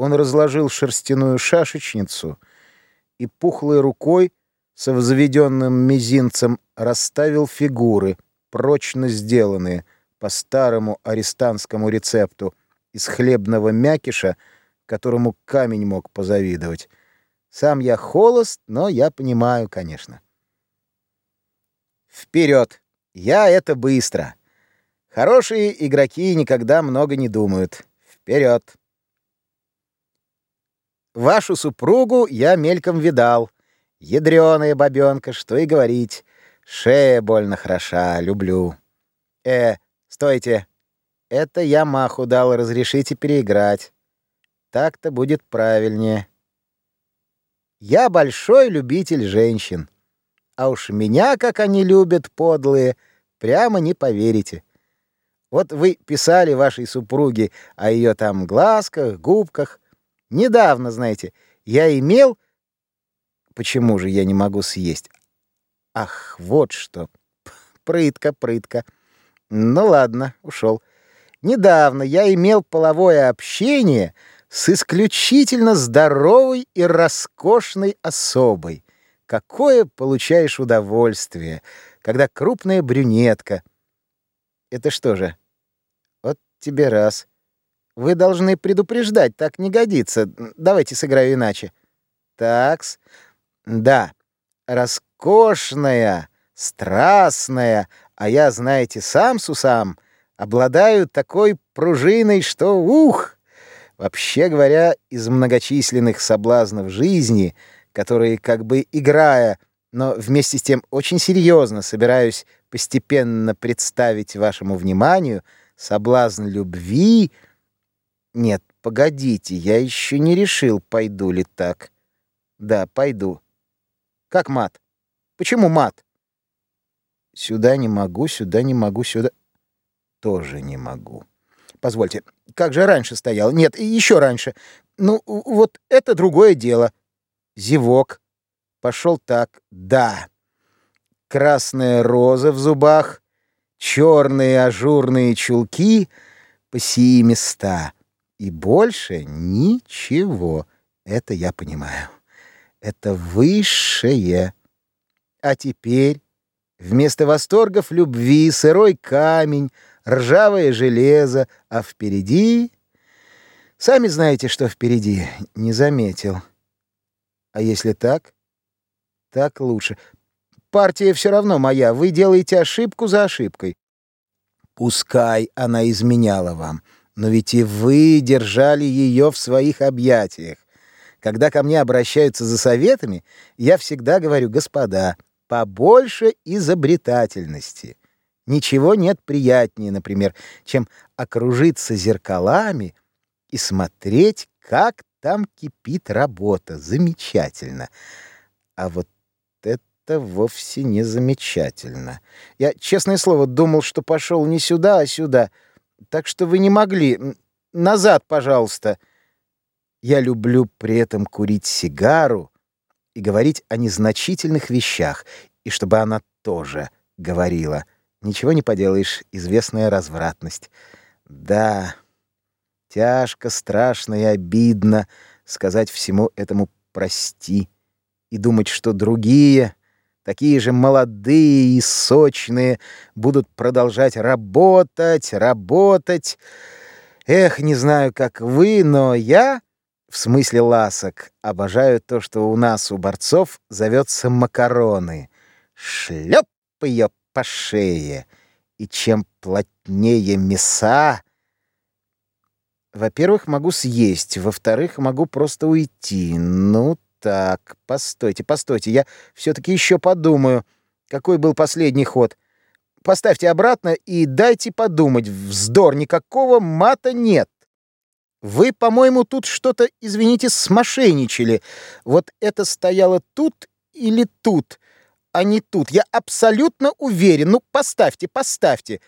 Он разложил шерстяную шашечницу и пухлой рукой со взведенным мизинцем расставил фигуры, прочно сделанные по старому арестантскому рецепту из хлебного мякиша, которому камень мог позавидовать. Сам я холост, но я понимаю, конечно. Вперед! Я это быстро. Хорошие игроки никогда много не думают. Вперед! Вашу супругу я мельком видал. Ядреная бабенка, что и говорить. Шея больно хороша, люблю. Э, стойте. Это я маху дал, разрешите переиграть. Так-то будет правильнее. Я большой любитель женщин. А уж меня, как они любят, подлые, прямо не поверите. Вот вы писали вашей супруге о ее там глазках, губках. Недавно, знаете, я имел... Почему же я не могу съесть? Ах, вот что. Прытка, прытка. Ну ладно, ушел. Недавно я имел половое общение с исключительно здоровой и роскошной особой. Какое получаешь удовольствие, когда крупная брюнетка. Это что же? Вот тебе раз. Вы должны предупреждать, так не годится. Давайте сыграю иначе. Такс. Да. Роскошная, страстная, а я, знаете, сам сусам, обладаю такой пружиной, что ух! Вообще говоря, из многочисленных соблазнов жизни, которые, как бы играя, но вместе с тем очень серьезно собираюсь постепенно представить вашему вниманию, соблазн любви — нет, погодите, я еще не решил, пойду ли так. Да, пойду. Как мат? Почему мат? Сюда не могу, сюда не могу, сюда... Тоже не могу. Позвольте, как же раньше стоял? Нет, еще раньше. Ну, вот это другое дело. Зевок. Пошел так. Да. Красная роза в зубах, черные ажурные чулки по сии места — и больше ничего. Это я понимаю. Это высшее. А теперь вместо восторгов любви сырой камень, ржавое железо, а впереди... Сами знаете, что впереди. Не заметил. А если так? Так лучше. Партия все равно моя. Вы делаете ошибку за ошибкой. Пускай она изменяла вам. Но ведь и вы держали ее в своих объятиях. Когда ко мне обращаются за советами, я всегда говорю, господа, побольше изобретательности. Ничего нет приятнее, например, чем окружиться зеркалами и смотреть, как там кипит работа. Замечательно. А вот это вовсе не замечательно. Я, честное слово, думал, что пошел не сюда, а сюда — так что вы не могли. Назад, пожалуйста. Я люблю при этом курить сигару и говорить о незначительных вещах, и чтобы она тоже говорила. Ничего не поделаешь, известная развратность. Да, тяжко, страшно и обидно сказать всему этому «прости» и думать, что другие такие же молодые и сочные, будут продолжать работать, работать. Эх, не знаю, как вы, но я, в смысле ласок, обожаю то, что у нас, у борцов, зовется макароны. Шлеп ее по шее. И чем плотнее мяса, во-первых, могу съесть, во-вторых, могу просто уйти. Ну, так, постойте, постойте, я все-таки еще подумаю, какой был последний ход. Поставьте обратно и дайте подумать. Вздор, никакого мата нет. Вы, по-моему, тут что-то, извините, смошенничали. Вот это стояло тут или тут, а не тут. Я абсолютно уверен. Ну, поставьте, поставьте.